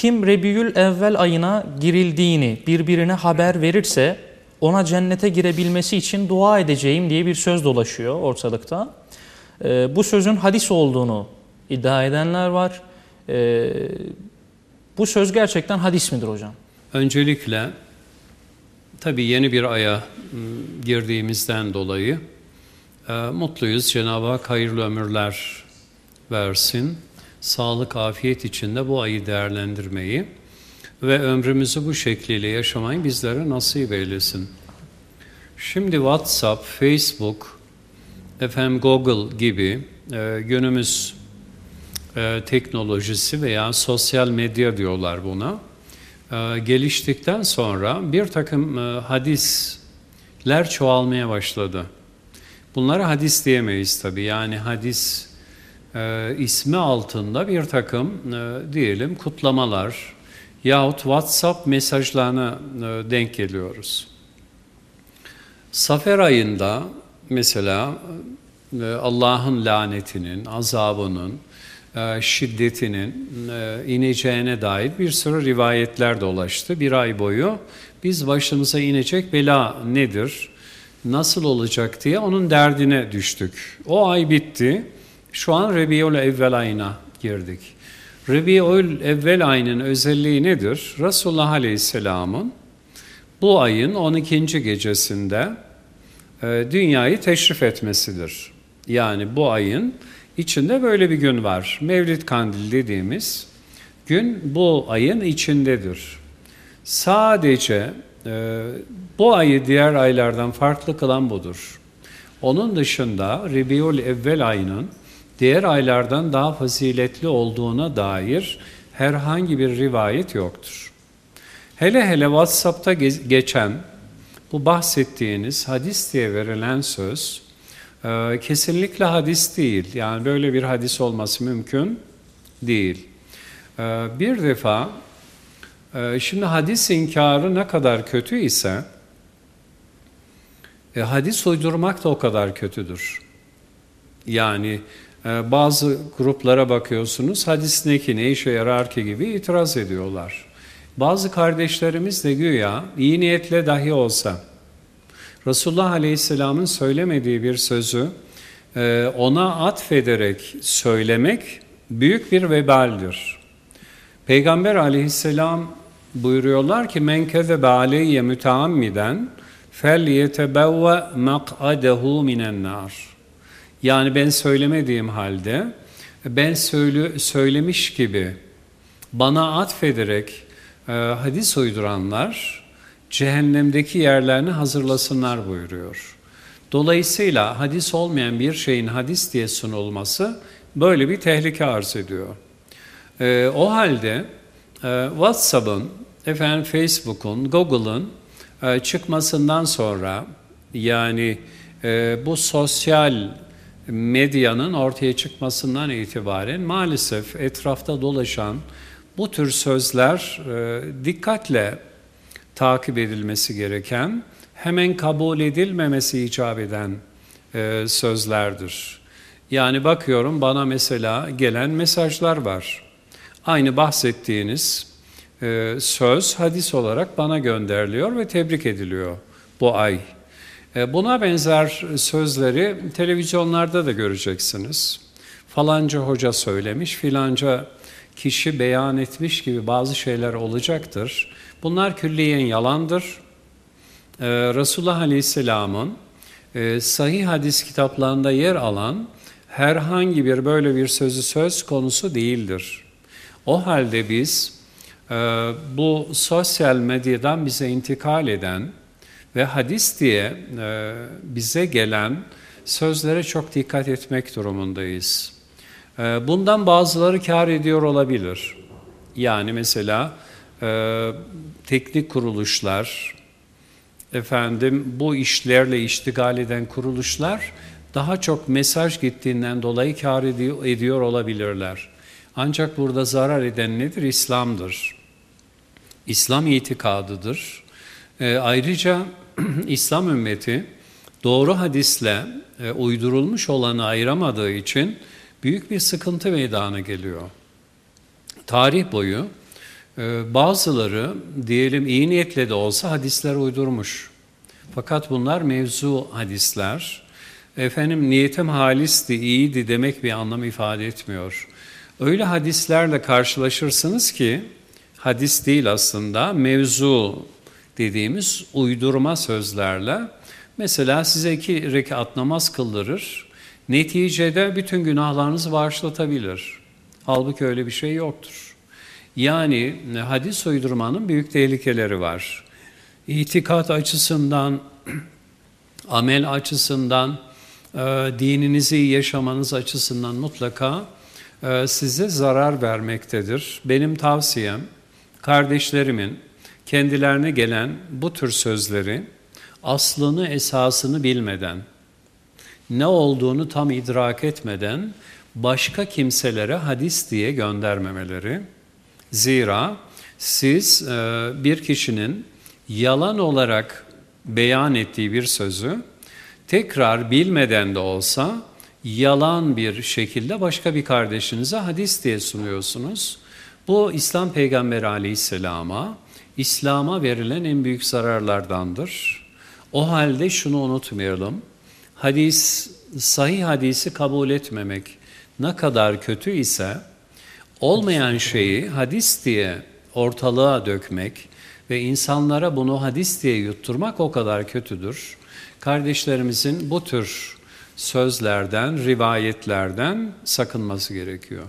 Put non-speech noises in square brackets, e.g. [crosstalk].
kim Rebiyül evvel ayına girildiğini birbirine haber verirse ona cennete girebilmesi için dua edeceğim diye bir söz dolaşıyor ortalıkta. E, bu sözün hadis olduğunu iddia edenler var. E, bu söz gerçekten hadis midir hocam? Öncelikle tabii yeni bir aya ıı, girdiğimizden dolayı e, mutluyuz. Cenab-ı Hak hayırlı ömürler versin. Sağlık, afiyet içinde bu ayı değerlendirmeyi ve ömrümüzü bu şekliyle yaşamayı bizlere nasip eylesin. Şimdi WhatsApp, Facebook, efendim Google gibi e, günümüz e, teknolojisi veya sosyal medya diyorlar buna. E, geliştikten sonra bir takım e, hadisler çoğalmaya başladı. Bunlara hadis diyemeyiz tabii. Yani hadis e, ismi altında bir takım e, diyelim kutlamalar yahut WhatsApp mesajlarına e, denk geliyoruz. Safer ayında mesela e, Allah'ın lanetinin, azabının, e, şiddetinin e, ineceğine dair bir sürü rivayetler dolaştı. Bir ay boyu biz başımıza inecek bela nedir, nasıl olacak diye onun derdine düştük. O ay bitti. Şu an Rebiul Evvel ayına girdik. Rebiul Evvel ayının özelliği nedir? Resulullah Aleyhisselam'ın bu ayın 12. gecesinde e, dünyayı teşrif etmesidir. Yani bu ayın içinde böyle bir gün var. Mevlid Kandili dediğimiz gün bu ayın içindedir. Sadece e, bu ayı diğer aylardan farklı kılan budur. Onun dışında Rebiul Evvel ayının diğer aylardan daha faziletli olduğuna dair herhangi bir rivayet yoktur. Hele hele WhatsApp'ta geçen bu bahsettiğiniz hadis diye verilen söz e, kesinlikle hadis değil. Yani böyle bir hadis olması mümkün değil. E, bir defa e, şimdi hadis inkarı ne kadar kötü ise e, hadis uydurmak da o kadar kötüdür. Yani bazı gruplara bakıyorsunuz hadis ne ki ne işe yarar ki gibi itiraz ediyorlar. Bazı kardeşlerimiz de güya iyi niyetle dahi olsa Resulullah Aleyhisselam'ın söylemediği bir sözü e, ona atfederek söylemek büyük bir vebaldir. Peygamber Aleyhisselam buyuruyorlar ki men kezebe aleyye müteammiden fel yetebevve mak'adehu minen nar. Yani ben söylemediğim halde ben söyle, söylemiş gibi bana atfederek e, hadis uyduranlar cehennemdeki yerlerini hazırlasınlar buyuruyor. Dolayısıyla hadis olmayan bir şeyin hadis diye sunulması böyle bir tehlike arz ediyor. E, o halde e, WhatsApp'ın, efendim Facebook'un, Google'ın e, çıkmasından sonra yani e, bu sosyal medyanın ortaya çıkmasından itibaren maalesef etrafta dolaşan bu tür sözler e, dikkatle takip edilmesi gereken, hemen kabul edilmemesi icap eden e, sözlerdir. Yani bakıyorum bana mesela gelen mesajlar var. Aynı bahsettiğiniz e, söz hadis olarak bana gönderiliyor ve tebrik ediliyor bu ay. E, buna benzer sözleri televizyonlarda da göreceksiniz. Falanca hoca söylemiş, filanca kişi beyan etmiş gibi bazı şeyler olacaktır. Bunlar külliyen yalandır. Ee, Resulullah Aleyhisselam'ın e, sahih hadis kitaplarında yer alan herhangi bir böyle bir sözü söz konusu değildir. O halde biz e, bu sosyal medyadan bize intikal eden ve hadis diye e, bize gelen sözlere çok dikkat etmek durumundayız. E, bundan bazıları kar ediyor olabilir. Yani mesela e, teknik kuruluşlar, efendim bu işlerle iştigal eden kuruluşlar daha çok mesaj gittiğinden dolayı kar ediyor, olabilirler. Ancak burada zarar eden nedir? İslam'dır. İslam itikadıdır. E, ayrıca [clears throat] İslam ümmeti doğru hadisle e, uydurulmuş olanı ayıramadığı için büyük bir sıkıntı meydana geliyor. Tarih boyu Ee, bazıları diyelim iyi niyetle de olsa hadisler uydurmuş. Fakat bunlar mevzu hadisler. Efendim niyetim halisti, iyiydi demek bir anlam ifade etmiyor. Öyle hadislerle karşılaşırsınız ki hadis değil aslında mevzu dediğimiz uydurma sözlerle mesela size iki rekat namaz kıldırır. Neticede bütün günahlarınızı bağışlatabilir. Halbuki öyle bir şey yoktur. Yani hadis uydurmanın büyük tehlikeleri var. İtikat açısından, [clears throat] amel açısından, e, dininizi yaşamanız açısından mutlaka e, size zarar vermektedir. Benim tavsiyem kardeşlerimin kendilerine gelen bu tür sözleri aslını esasını bilmeden, ne olduğunu tam idrak etmeden başka kimselere hadis diye göndermemeleri. Zira siz e, bir kişinin yalan olarak beyan ettiği bir sözü tekrar bilmeden de olsa yalan bir şekilde başka bir kardeşinize hadis diye sunuyorsunuz. Bu İslam Peygamberi Aleyhisselam'a, İslam'a verilen en büyük zararlardandır. O halde şunu unutmayalım. Hadis, sahih hadisi kabul etmemek ne kadar kötü ise olmayan şeyi hadis diye ortalığa dökmek ve insanlara bunu hadis diye yutturmak o kadar kötüdür. Kardeşlerimizin bu tür sözlerden, rivayetlerden sakınması gerekiyor.